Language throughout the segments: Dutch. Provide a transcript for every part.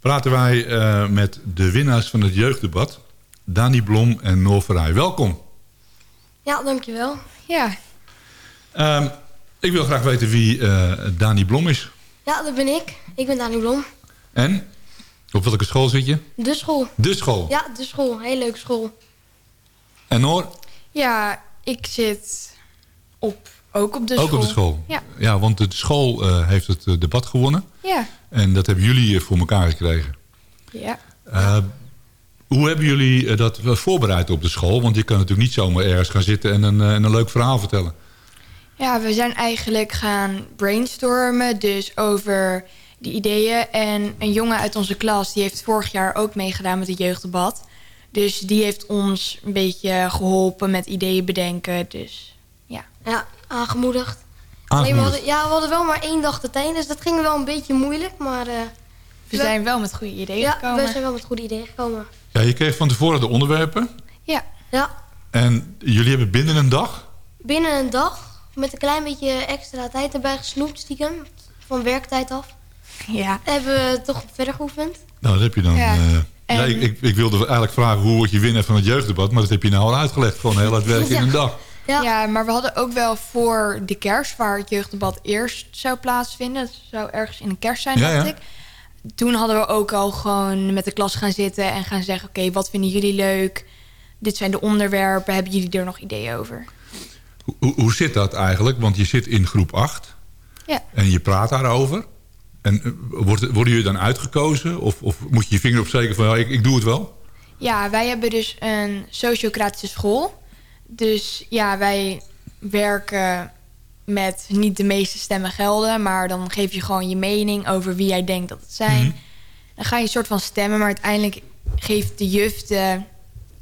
praten wij uh, met de winnaars van het jeugddebat. Dani Blom en Noor Verheij. Welkom. Ja, dankjewel. Ja. Um, ik wil graag weten wie uh, Dani Blom is. Ja, dat ben ik. Ik ben Dani Blom. En? Op welke school zit je? De school. De school? Ja, de school. Heel leuke school. En Noor? Ja, ik zit op, ook op de ook school. Ook op de school? Ja. Ja, want de school uh, heeft het uh, debat gewonnen. Ja. En dat hebben jullie voor elkaar gekregen. Ja. Uh, hoe hebben jullie dat voorbereid op de school? Want je kan natuurlijk niet zomaar ergens gaan zitten en een, en een leuk verhaal vertellen. Ja, we zijn eigenlijk gaan brainstormen. Dus over die ideeën. En een jongen uit onze klas die heeft vorig jaar ook meegedaan met het jeugddebat. Dus die heeft ons een beetje geholpen met ideeën bedenken. Dus ja. Ja, aangemoedigd. aangemoedigd. we hadden, ja, we hadden wel maar één dag de tijd. Dus dat ging wel een beetje moeilijk. Maar uh, we zijn wel met goede ideeën ja, gekomen. we zijn wel met goede ideeën gekomen. Ja, je kreeg van tevoren de onderwerpen. Ja. Ja. En jullie hebben binnen een dag? Binnen een dag. Met een klein beetje extra tijd erbij gesnoept stiekem. Van werktijd af. Ja. Hebben we toch verder geoefend. Nou, dat heb je dan... Ja. Uh, en... ja, ik, ik, wilde eigenlijk vragen hoe word je winnaar van het jeugddebat. Maar dat heb je nou al uitgelegd. Gewoon heel hard werken Ja. in een dag. Ja. ja, maar we hadden ook wel voor de kerst... waar het jeugddebat eerst zou plaatsvinden. Het zou ergens in de kerst zijn, Ja, dacht ik. Toen hadden we ook al gewoon met de klas gaan zitten... en gaan zeggen, oké, wat vinden jullie leuk? Dit zijn de onderwerpen. Hebben jullie er nog ideeën over? Hoe, hoe, zit dat eigenlijk? Want je zit in groep 8. Ja. En je praat daarover. En uh, wordt, worden jullie dan uitgekozen? Of, of moet je je vinger opsteken van ja, ik, ik doe het wel? Ja, wij hebben dus een sociocratische school. Dus ja, wij werken met niet de meeste stemmen gelden... maar dan geef je gewoon je mening over wie jij denkt dat het zijn. Mhm. Dan ga je een soort van stemmen, maar uiteindelijk geeft de juf de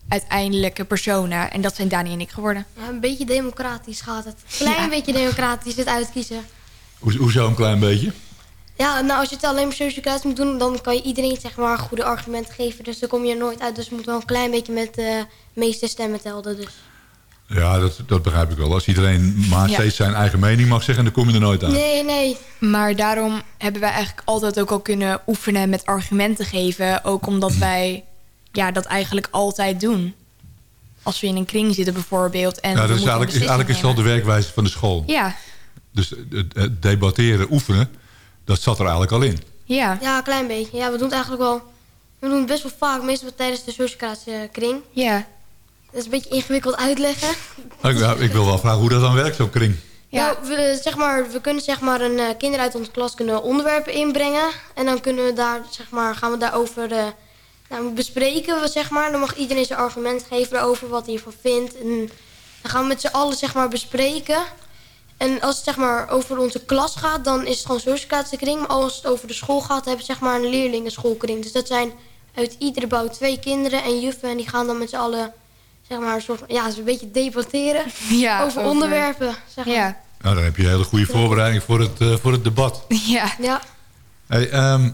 uiteindelijke personen. En dat zijn Dani en ik geworden. Ja, een beetje democratisch gaat het. Een klein Ja. beetje democratisch het uitkiezen. Hoe, hoezo een klein beetje? Ja, nou als je het alleen maar sociocratisch moet doen... dan kan je iedereen zeg maar goede argumenten geven. Dus dan kom je er nooit uit. Dus je moet wel een klein beetje met de meeste stemmen telden. Dus. Ja, dat, dat begrijp ik wel. Als iedereen maar Ja. steeds zijn eigen mening mag zeggen... dan kom je er nooit uit. Nee, nee. Maar daarom hebben wij eigenlijk altijd ook al kunnen oefenen met argumenten geven. Ook omdat wij ja, dat eigenlijk altijd doen. Als we in een kring zitten bijvoorbeeld. En Ja, we dat is eigenlijk, is, eigenlijk is dat de werkwijze van de school. Ja, Dus het, het debatteren, oefenen, dat zat er eigenlijk al in. ja, Ja, een klein beetje. Ja, we doen het eigenlijk wel... We doen het best wel vaak. Meestal tijdens de sociocratische kring. ja. Dat is een beetje ingewikkeld uitleggen. Ik, nou, ik wil wel vragen hoe dat dan werkt, zo'n kring. Ja. Nou, we, zeg maar, we kunnen zeg maar een eh, kinder uit onze klas kunnen onderwerpen inbrengen. En dan kunnen we daar, zeg maar, gaan we daarover eh, nou, bespreken. We, zeg maar. Dan mag iedereen zijn argument geven over wat hij ervan vindt. En dan gaan we met z'n allen zeg maar, bespreken. En als het zeg maar, over onze klas gaat, dan is het gewoon sociocratische kring. Maar als het over de school gaat, hebben we zeg maar, een leerlingenschoolkring. Dus dat zijn uit iedere bouw twee kinderen en juffen. En die gaan dan met z'n allen zeg maar, een soort, van- ja, een beetje debatteren ja over onderwerpen. Zeg maar. Ja, Nou, dan heb je een hele goede voorbereiding voor het, eh, voor het debat. ja. ja. Hey, ehm,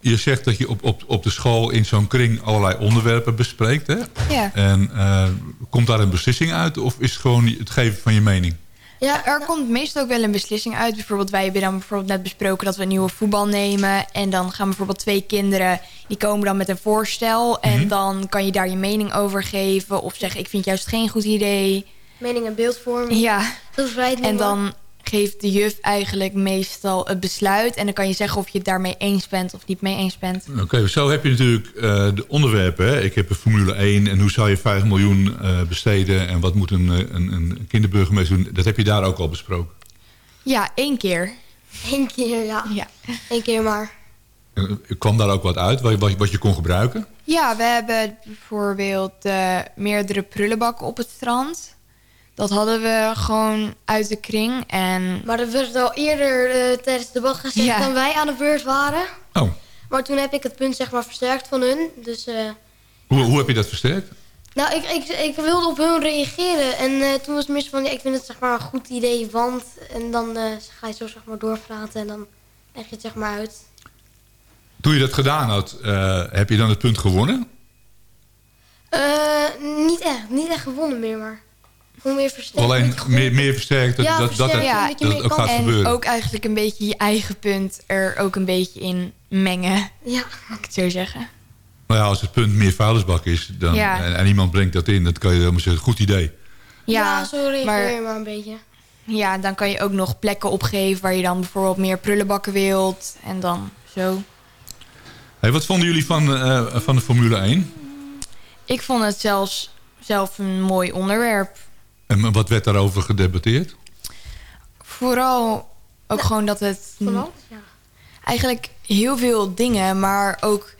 je zegt dat je op, op, op de school in zo'n kring allerlei onderwerpen bespreekt. Hè? ja. En eh, komt daar een beslissing uit of is het gewoon het geven van je mening? ja. Er komt meestal ook wel een beslissing uit. Bijvoorbeeld, wij hebben dan bijvoorbeeld net besproken dat we een nieuwe voetbal nemen. En dan gaan bijvoorbeeld twee kinderen, die komen dan met een voorstel. En Mhm. dan kan je daar je mening over geven. Of zeggen, ik vind juist geen goed idee. mening en beeldvorming. Ja, Dat is vrijheid en dan geeft de juf eigenlijk meestal het besluit. En dan kan je zeggen of je het daarmee eens bent of niet mee eens bent. Oké, zo heb je natuurlijk eh, de onderwerpen. Hè? Ik heb een Formule 1 en hoe zou je 5 miljoen eh, besteden... en wat moet een, eh, een, een kinderburgemeester doen. Dat heb je daar ook al besproken. Ja, één keer. Eén keer, ja. Ja. Eén keer maar. En, eh, kwam daar ook wat uit wat, wat, wat je kon gebruiken? Ja, we hebben bijvoorbeeld eh, meerdere prullenbakken op het strand. Dat hadden we gewoon uit de kring. En Maar er werd al eerder eh, tijdens het debat gezegd Ja. dan wij aan de beurt waren. Oh, Maar toen heb ik het punt zeg maar versterkt van hun. Dus eh, hoe, hoe heb je dat versterkt? nou, ik, ik, ik wilde op hun reageren. En eh, toen was het mis van, ja, ik vind het zeg maar een goed idee, want... En dan eh, ga je zo zeg maar doorpraten en dan leg je het zeg maar uit. Toen je dat gedaan had, eh, heb je dan het punt gewonnen? Eh, niet echt, niet echt gewonnen meer, maar... Hoe meer versterkt. Alleen meer, meer versterkt dat Ja, dat, dat, versterkt, ook gaat en gebeuren. ook eigenlijk een beetje je eigen punt er ook een beetje in mengen, Ja. moet ik het zo zeggen. Nou ja, als het punt meer vuilnisbak is dan, Ja. en, en iemand brengt dat in, dan kan je helemaal zeggen, goed idee. Ja, zo reageer maar- je maar een beetje. Ja, dan kan je ook nog plekken opgeven waar je dan bijvoorbeeld meer prullenbakken wilt. En dan zo. Hey, wat vonden jullie van, eh, van de Formule 1? Ik vond het zelfs zelf een mooi onderwerp. En wat werd daarover gedebatteerd? Vooral ook gewoon dat het ja. eigenlijk heel veel dingen, maar ook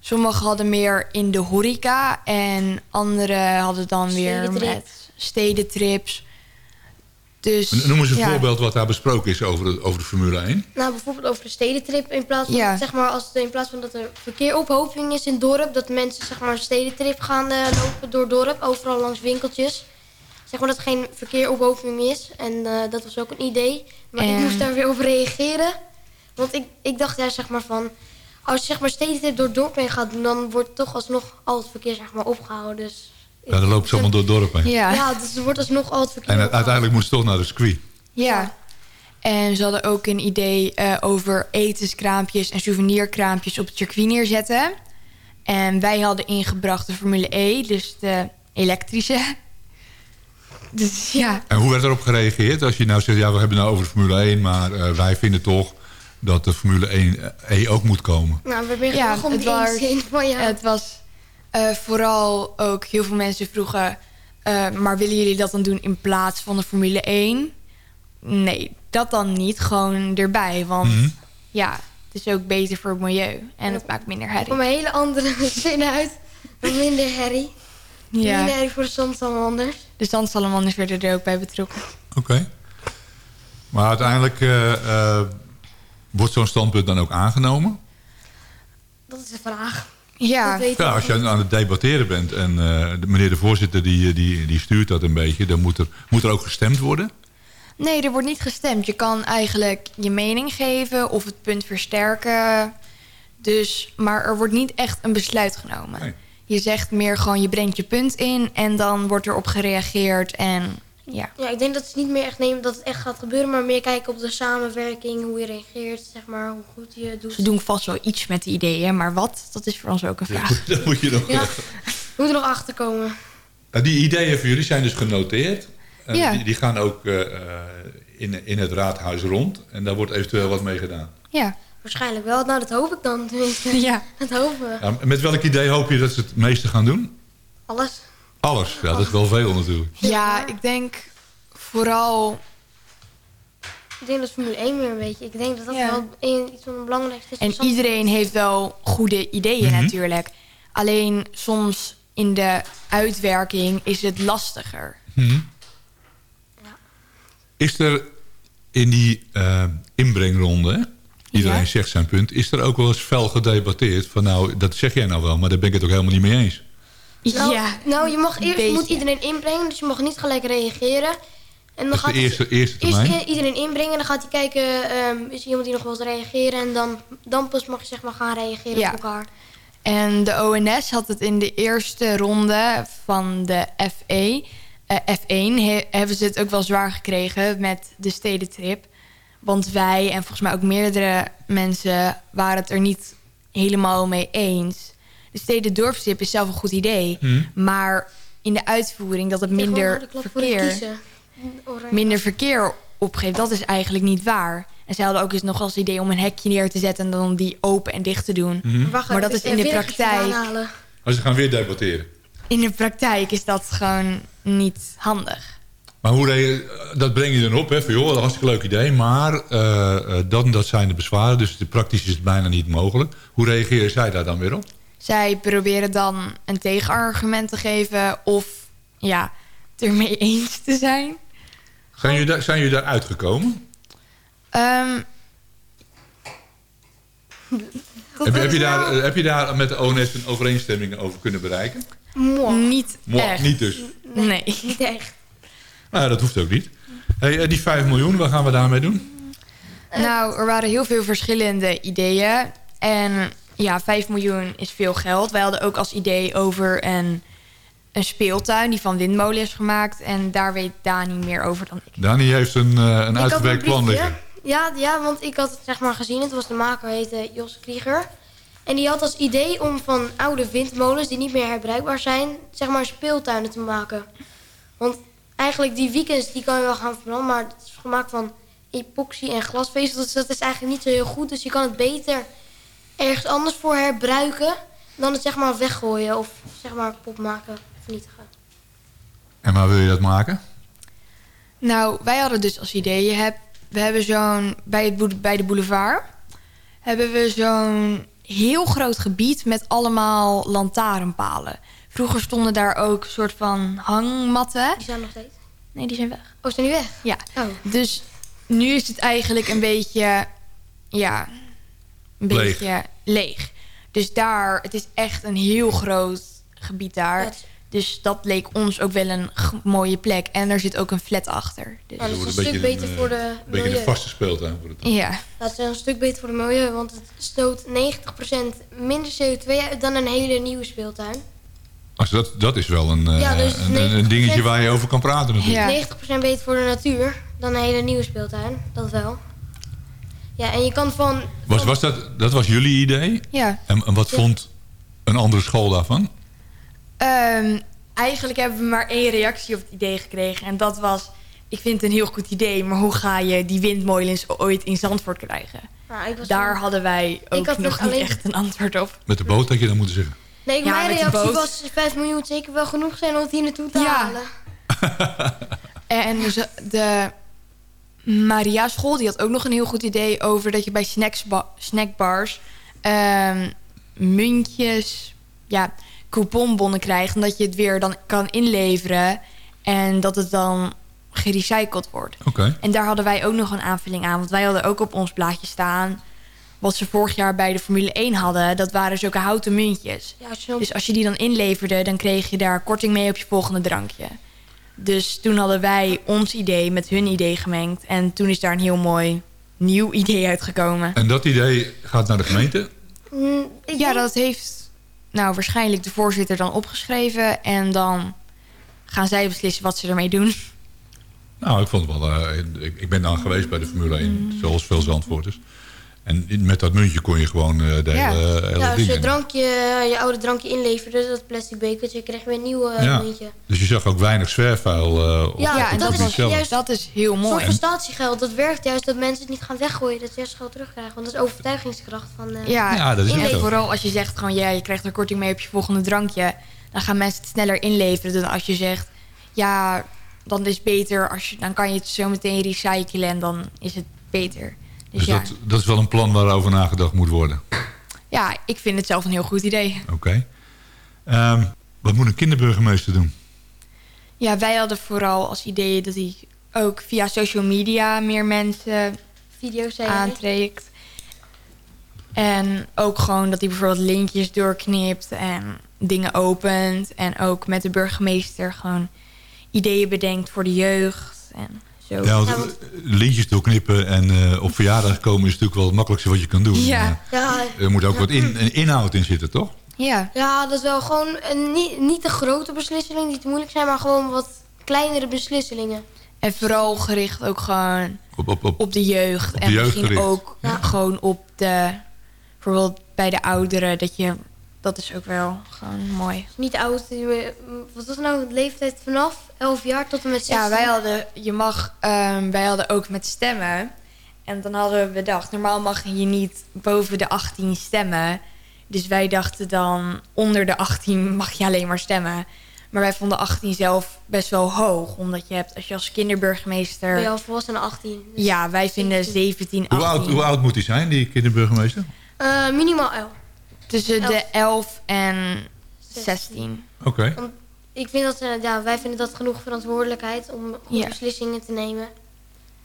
sommigen hadden meer in de horeca en anderen hadden dan weer met stedentrips. Dus Noem eens een ja. voorbeeld wat daar besproken is over de, over de Formule 1. Nou, bijvoorbeeld over de stedentrip. In plaats van, Ja. zeg maar, als, in plaats van dat er verkeerophoping is in het dorp... dat mensen zeg maar, een stedentrip gaan eh, lopen door het dorp. Overal langs winkeltjes. Zeg maar dat er geen verkeerophoping is. En eh, dat was ook een idee. Maar ik moest daar weer op reageren. Want ik, ik dacht ja, zeg maar van... Als je zeg maar stedentrip door het dorp heen gaat doen... dan wordt toch alsnog al het verkeer zeg maar, opgehouden. Dus, Ja, dan loopt ze allemaal door het dorp heen. Ja. Ja, dus er wordt alsnog al het verkeer En uiteindelijk moest ze toch naar de circuit. Ja. En ze hadden ook een idee eh, over etenskraampjes en souvenirkraampjes op het circuit neerzetten. En wij hadden ingebracht de Formule E, dus de elektrische. Dus ja, En hoe werd erop gereageerd? Als je nou zegt, ja, we hebben het nou over de Formule 1... maar eh, wij vinden toch dat de Formule 1 E ook moet komen. Nou, we hebben Ja, het die was- van ja. het was eh, vooral ook heel veel mensen vroegen... eh, maar willen jullie dat dan doen in plaats van de Formule 1? Nee, dat dan niet. Gewoon erbij, want Mhm. ja, het is ook beter voor het milieu. En het maakt minder Er herrie. kwam een hele andere zin uit. Minder herrie. Minder herrie voor de zandsalamanders. De zandsalamanders werden er ook bij betrokken. Oké. Maar uiteindelijk eh, eh, wordt zo'n standpunt dan ook aangenomen? Dat is de vraag. Ja, Ja, als je aan het debatteren bent en eh, de, meneer de voorzitter die, die, die stuurt dat een beetje... dan moet er, moet er ook gestemd worden. nee, er wordt niet gestemd. Je kan eigenlijk je mening geven of het punt versterken. Dus, maar er wordt niet echt een besluit genomen. Nee. Je zegt meer gewoon, je brengt je punt in... en dan wordt er op gereageerd en ja. Ja, ik denk dat ze niet meer echt nemen dat het echt gaat gebeuren. Maar meer kijken op de samenwerking. Hoe je reageert. Zeg maar, hoe goed je doet. Ze doen vast wel iets met de ideeën, maar wat? Dat is voor ons ook een vraag. Dat moet je nog... Ja, we moeten er nog achter komen. Nou, die ideeën voor jullie zijn dus genoteerd. En Ja. die, die gaan ook eh, eh, in, in het raadhuis rond. En daar wordt eventueel wat mee gedaan. Ja, Waarschijnlijk wel. Nou, dat hoop ik dan. Tenminste. ja. Dat hopen we. Ja, met welk idee hoop je dat ze het meeste gaan doen? Alles. Alles. Ja, dat is wel veel natuurlijk. ja ik denk vooral Ik denk dat Formule 1 weer een beetje. Ik denk dat dat Ja. wel een, iets van het belangrijkste is. En iedereen heeft wel goede ideeën Mhm. natuurlijk. Alleen soms in de uitwerking is het lastiger. Mhm. Ja. Is er in die eh, inbrengronde, iedereen Ja. zegt zijn punt... is er ook wel eens fel gedebatteerd van nou, dat zeg jij nou wel... maar daar ben ik het ook helemaal niet mee eens. Nou, ja, nou, je mag eerst moet iedereen inbrengen, dus je mag niet gelijk reageren. En dan gaat de eerste, eerste eerst termijn. iedereen inbrengen, dan gaat hij kijken, ehm, is er iemand die nog wil reageren. En dan, dan pas mag je zeg maar gaan reageren Ja. op elkaar. En de ONS had het in de eerste ronde van de FE, eh, F1... he- hebben ze het ook wel zwaar gekregen met de stedentrip. Want wij en volgens mij ook meerdere mensen... waren het er niet helemaal mee eens. De stedendorpstrip is zelf een goed idee. Hm. Maar in de uitvoering dat het minder verkeer. Oranje. minder verkeer opgeeft... dat is eigenlijk niet waar. En zij hadden ook eens nog als idee om een hekje neer te zetten... en dan die open en dicht te doen. Mhm. Wacht, maar dat is in de praktijk-. Maar Oh, ze gaan weer debatteren. In de praktijk is dat gewoon niet handig. Maar hoe dat breng je dan op, hè? Van, joh, een hartstikke leuk idee. Maar eh, eh, dat en dat zijn de bezwaren. Dus de praktisch is het bijna niet mogelijk. Hoe reageren zij daar dan weer op? Zij proberen dan een tegenargument te geven of ja, het ermee eens te zijn. Zijn jullie, daar, zijn jullie daar uitgekomen? Ehm, Heb, je- heb, je is daar, heb je daar met de ONS een overeenstemming over kunnen bereiken? Niet echt. Niet dus. Nee. Niet echt. Nou, dat hoeft ook niet. Hey, eh, die 5 miljoen, wat gaan we daarmee doen? Nou, er waren heel veel verschillende ideeën. En ja, 5 miljoen is veel geld. Wij hadden ook als idee over een een speeltuin die van windmolen is gemaakt. En daar weet Dani meer over dan ik. Dani heeft een, uh, een ik uitgewerkt plan liggen. Ja, ja, want ik had het zeg maar gezien. Het was de maker, heette Jos Krieger. En die had als idee om van oude windmolens die niet meer herbruikbaar zijn... zeg maar speeltuinen te maken. Want eigenlijk die weekends die kan je wel gaan verbranden... maar het is gemaakt van epoxy en glasvezel. Dus dat is eigenlijk niet zo heel goed. Dus je kan het beter ergens anders voor herbruiken... dan het zeg maar weggooien of zeg maar kapot maken, vernietigen. En waar wil je dat maken? Nou, wij hadden dus als idee... Je hebt, we hebben zo'n... Bij, het, bij de boulevard... hebben we zo'n heel groot gebied... met allemaal lantaarnpalen. Vroeger stonden daar ook een soort van hangmatten. Die zijn nog steeds. Nee, die zijn weg. Oh, zijn die weg? Ja, Oh. dus nu is het eigenlijk een beetje... Ja, een Leeg. beetje leeg. Dus daar... Het is echt een heel groot gebied daar. Dus dat leek ons ook wel een mooie plek. En er zit ook een flat achter. Dus, Maar dat is wordt een een stuk beetje beter een, voor eh, de Een beetje een vaste speeltuin voor het. ja. Dat is een stuk beter voor het milieu, want het stoot 90% minder CO2 uit dan een hele nieuwe speeltuin. Als dat, dat is wel een, eh, Ja, dus een, een, een 90% dingetje waar je over kan praten natuurlijk. Ja. 90% beter voor de natuur dan een hele nieuwe speeltuin, dat wel. Ja, en je kan van... Was, was dat, dat was jullie idee? ja. En, en wat Ja. vond een andere school daarvan? Ehm, eigenlijk hebben we maar één reactie op het idee gekregen. En dat was... Ik vind het een heel goed idee, maar hoe ga je die windmolens ooit in Zandvoort krijgen? Nou, ik was Daar van- hadden wij ook had nog dus niet alleen- echt een antwoord op. Met de boot had je dan moeten zeggen. Nee, Ja, mijn reactie was 5 miljoen zeker wel genoeg zijn om het hier naartoe te Ja. halen. En ze- de Maria School die had ook nog een heel goed idee over dat je bij snacksba- snackbars ehm, muntjes, ja, couponbonnen krijgt. En dat je het weer dan kan inleveren en dat het dan gerecycled wordt. Oké. En daar hadden wij ook nog een aanvulling aan. Want wij hadden ook op ons blaadje staan... wat ze vorig jaar bij de Formule 1 hadden. Dat waren zulke houten muntjes. Ja, Dus als je die dan inleverde... dan kreeg je daar korting mee op je volgende drankje. Dus toen hadden wij ons idee met hun idee gemengd. En toen is daar een heel mooi nieuw idee uitgekomen. En dat idee gaat naar de gemeente? Mm, Ja, dat heeft nou waarschijnlijk de voorzitter dan opgeschreven. En dan gaan zij beslissen wat ze ermee doen. Nou, ik vond het wel... eh, ik, ik ben dan geweest bij de Formule 1, Mm. zoals veel Zandvoorters. En met dat muntje kon je gewoon eh, de Ja. hele, hele ja, als ding je, drankje, je oude drankje inleverde, dat plastic bekertje, kreeg je weer een nieuw eh, Ja. muntje. Dus je zag ook weinig zwerfvuil eh, op, Ja, op en dat zelf. juist- Dat is heel Een soort mooi. van statiegeld, dat werkt juist dat mensen het niet gaan weggooien. Dat ze juist geld terugkrijgen. Want dat is overtuigingskracht van... eh, Ja, Ja, dat is en ook zo. vooral als je zegt gewoon ja, je krijgt er korting mee op je volgende drankje, dan gaan mensen het sneller inleveren dan als je zegt ja, dan is het beter als je dan kan je het zo meteen recyclen en dan is het beter. Dus, Dus ja, dat, dat is wel een plan waarover nagedacht moet worden. ja, ik vind het zelf een heel goed idee. Oké. Ehm, wat moet een kinderburgemeester doen? Ja, wij hadden vooral als idee dat hij ook via social media meer mensen Video's aantrekt. En ook gewoon dat hij bijvoorbeeld linkjes doorknipt en dingen opent. En ook met de burgemeester gewoon ideeën bedenkt voor de jeugd. En zo. Ja, want Ja, want- lintjes doorknippen en eh, op verjaardag komen is natuurlijk wel het makkelijkste wat je kan doen. Ja. Ja, Eh, er moet ook wat in, een inhoud in zitten, toch? Ja, ja, dat is wel gewoon een, niet, niet de grote beslissingen die te moeilijk zijn, maar gewoon wat kleinere beslissingen. en vooral gericht ook gewoon Op, op, op. op de jeugd. Op de en jeugd misschien gericht. ook Ja. gewoon op de... Bijvoorbeeld bij de ouderen. Dat je... Dat is ook wel gewoon mooi. Niet oud, wat was nou de leeftijd vanaf 11 jaar tot en met 16? Ja, wij hadden, je mag, ehm, wij hadden ook met stemmen. En dan hadden we bedacht, normaal mag je niet boven de 18 stemmen. Dus wij dachten dan, onder de 18 mag je alleen maar stemmen. Maar wij vonden 18 zelf best wel hoog. Omdat je hebt, als je als kinderburgemeester... Ben je al volwassen 18. dus- Ja, wij vinden 17, 18. Hoe oud, hoe oud moet hij zijn, die kinderburgemeester? Eh, minimaal 11. Tussen de 11 en 16. 16. Oké. Ik vind dat, eh, ja, wij vinden dat genoeg verantwoordelijkheid om goede Ja. beslissingen te nemen.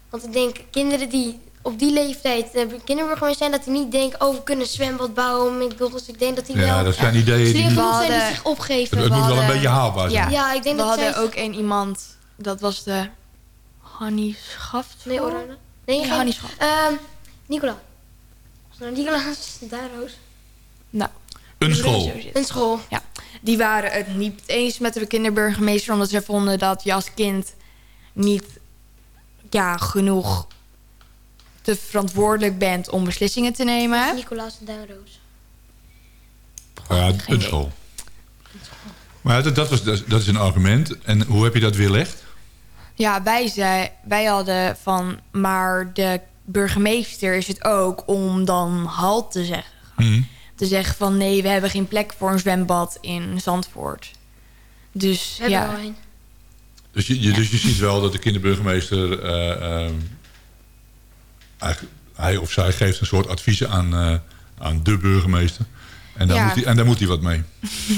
Want ik denk, kinderen die op die leeftijd uh, kinderburgemeester zijn, dat die niet denken, oh, we kunnen zwembad bouwen, McDonald's. Ik denk dat die Ja, wel dat zijn ideeën die... slim zijn die hadden- zich opgeven. Het moet wel een beetje haalbaar zijn. Ja. Ja, ik denk We dat hadden zij... ook een iemand, dat was de Hannie Schaft. Nee, Oranje. Nee, Nee, Hannie Schaft. Ehm, Nicola. Nicolaas? Daar, Roos. Nou, Een school. Een school. die waren het niet eens met de kinderburgemeester... omdat ze vonden dat je als kind niet ja, genoeg te verantwoordelijk bent om beslissingen te nemen. Nicolaas en Duinroos. Ja, een school. Maar dat, dat, was, dat is een argument. En hoe heb je dat weerlegd? Ja, wij, zei, wij hadden van... maar de burgemeester is het ook om dan halt te zeggen. Mhm. Te zeggen van nee, we hebben geen plek voor een zwembad in Zandvoort. Dus We hebben er ja. Dus je, je- dus je ziet wel dat de kinderburgemeester... eh, ehm, eigenlijk- hij of zij geeft een soort adviezen aan, eh, aan de burgemeester. En daar, Ja. moet hij, en daar moet hij wat mee.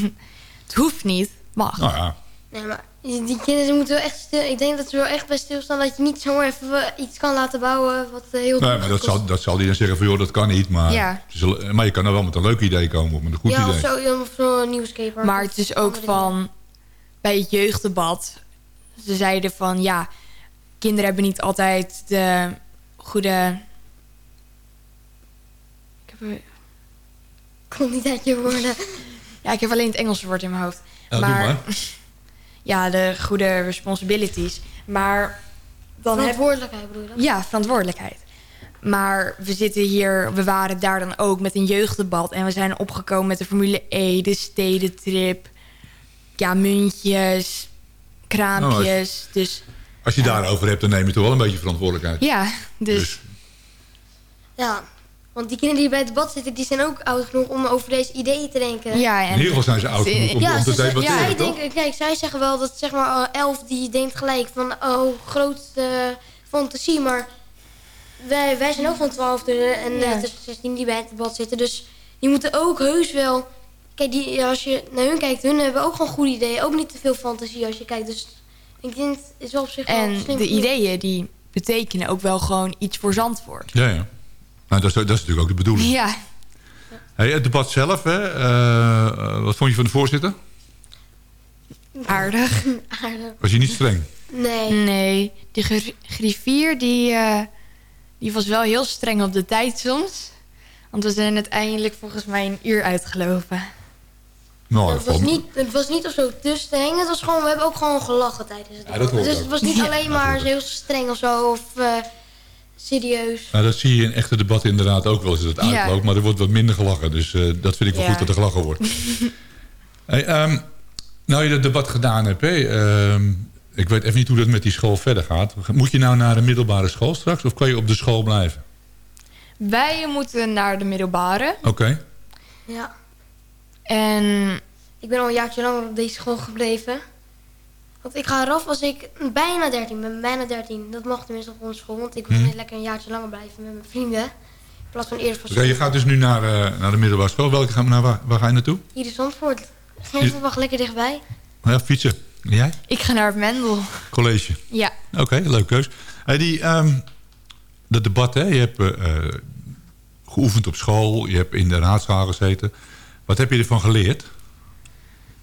het hoeft niet, mag. Nou ja, Nee, maar die die kinderen moeten wel echt stil... Ik denk dat ze wel echt bij stilstaan dat je niet zomaar even iets kan laten bouwen wat eh, heel nee, maar dat zal, dat zal hij dan zeggen van... joh, dat kan niet, maar, Ja. ze zullen- maar je kan er wel met een leuk idee komen. Of met een goed Ja, idee. ja, of zo'n nieuwscaper. Maar het is ook van bij het jeugddebat. Ze zeiden van ja, kinderen hebben niet altijd de goede. Ik heb, Komt niet uit je woorden. ja, ik heb alleen het Engelse woord in mijn hoofd. Ja, doe maar. Ja, de goede responsibilities. Maar dan heb Verantwoordelijkheid bedoel je dat? Ja, verantwoordelijkheid. Maar we zitten hier, we waren daar dan ook met een jeugddebat. En we zijn opgekomen met de Formule E, de stedentrip. Ja, muntjes, kraampjes. Dus Als je daarover hebt, dan neem je toch wel een beetje verantwoordelijkheid. ja, dus, Dus Ja, want die kinderen die bij het debat zitten, die zijn ook oud genoeg om over deze ideeën te denken. ja. in En, ieder geval zijn ze oud genoeg om, Ja, om te debatteren, zij toch? denken, kijk, zij zeggen wel dat zeg maar eh, elf die denkt gelijk van oh groot eh, fantasie, maar wij, wij zijn ook van 12 dus, en Ja. eh, tussen 16 die bij het debat zitten, dus die moeten ook heus wel. Kijk, die, als je naar hun kijkt, hun hebben ook gewoon goede ideeën, ook niet te veel fantasie als je kijkt, dus een kind is wel op zich wel en slim de ideeën die betekenen ook wel gewoon iets voor Zandvoort. Ja, ja. Nou, dat, is, dat is natuurlijk ook de bedoeling. Ja, Hey, het debat zelf, hè? eh, wat vond je van de voorzitter? aardig. Aardig. Was hij niet streng? Nee. Nee, die gr- griffier die, eh, die was wel heel streng op de tijd soms. Want we zijn uiteindelijk volgens mij een uur uitgelopen. Nou, Het was, niet, het was niet of zo te streng. Het was gewoon, we hebben ook gewoon gelachen tijdens het Ja, dat Dus ook. het was niet Ja, alleen maar heel streng of zo. Of eh, serieus. Nou, dat zie je in echte debatten inderdaad ook wel eens dat het Ja. uitloopt. Maar er wordt wat minder gelachen. Dus eh, dat vind ik wel Ja. goed dat er gelachen wordt. hey, ehm, nou je dat debat gedaan hebt. Hè, ehm, ik weet even niet hoe dat met die school verder gaat. Moet je nou naar een middelbare school straks? Of kan je op de school blijven? Wij moeten naar de middelbare. Oké. Ja. En Ik ben al een jaartje lang op deze school gebleven. Want ik ga eraf als ik bijna 13 ben. Bijna 13. Dat mag tenminste op onze school. Want ik wil Hm. net lekker een jaartje langer blijven met mijn vrienden. In plaats van eerder van Oké, je gaat dus nu naar, eh, naar de middelbare school. Welke, ga- naar waar, waar ga je naartoe? Hier in Zandvoort. Geen wacht lekker dichtbij. Ja, fietsen. En jij? ik ga naar het Mendel. College. Ja, Oké, leuke keus. Hey, die, ehm, dat debat, hè, je hebt eh, eh, geoefend op school, je hebt in de raadzaal gezeten. Wat heb je ervan geleerd?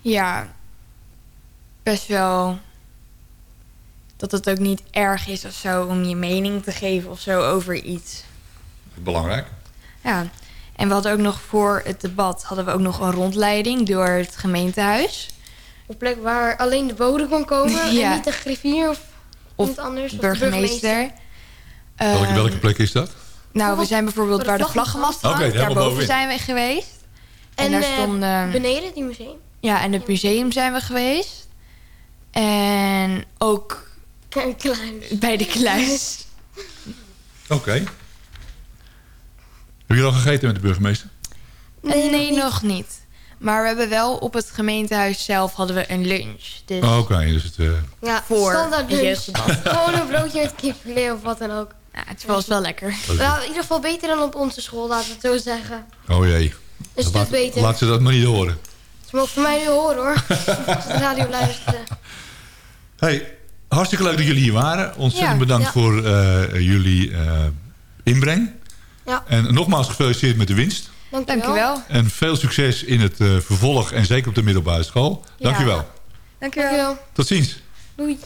ja. Best wel dat het ook niet erg is of zo om je mening te geven of zo over iets. Belangrijk. Ja, en we hadden ook nog voor het debat hadden we ook nog een rondleiding door het gemeentehuis. Op plek waar alleen de bode kon komen. Ja. En niet de griffier of, Of iemand anders. Of de burgemeester. Welke, Ehm, welke plek is dat? Nou, we zijn bijvoorbeeld Waar waar de vlaggenmast Oké, hangt. helemaal Daarboven zijn we geweest. En, En, daar eh, stonden... Beneden, die museum. Ja, en het museum zijn we geweest. En ook Een kluis. bij de kluis. Oké. Heb je al gegeten met de burgemeester? Nee, nog niet. nog niet. Maar we hebben wel op het gemeentehuis zelf hadden we een lunch. Dus Oh, Oké, dus het... eh, Ja, voor standaard lunch. Gewoon een broodje met kipfilet of wat dan ook. ja, het was wel lekker. Nou, in ieder geval beter dan op onze school, laten we het zo zeggen. oh jee. Een stuk laat, beter. laat ze dat maar niet horen. Ze mogen van mij nu horen hoor. Als de radio luisteren. Hey, hartstikke leuk dat jullie hier waren. Ontzettend Ja, bedankt ja. voor eh, jullie eh, inbreng. Ja. En nogmaals gefeliciteerd met de winst. Dankjewel. Dankjewel. En veel succes in het eh, vervolg en zeker op de middelbare school. Ja. Dankjewel. Dankjewel. Dankjewel. Tot ziens. Doei.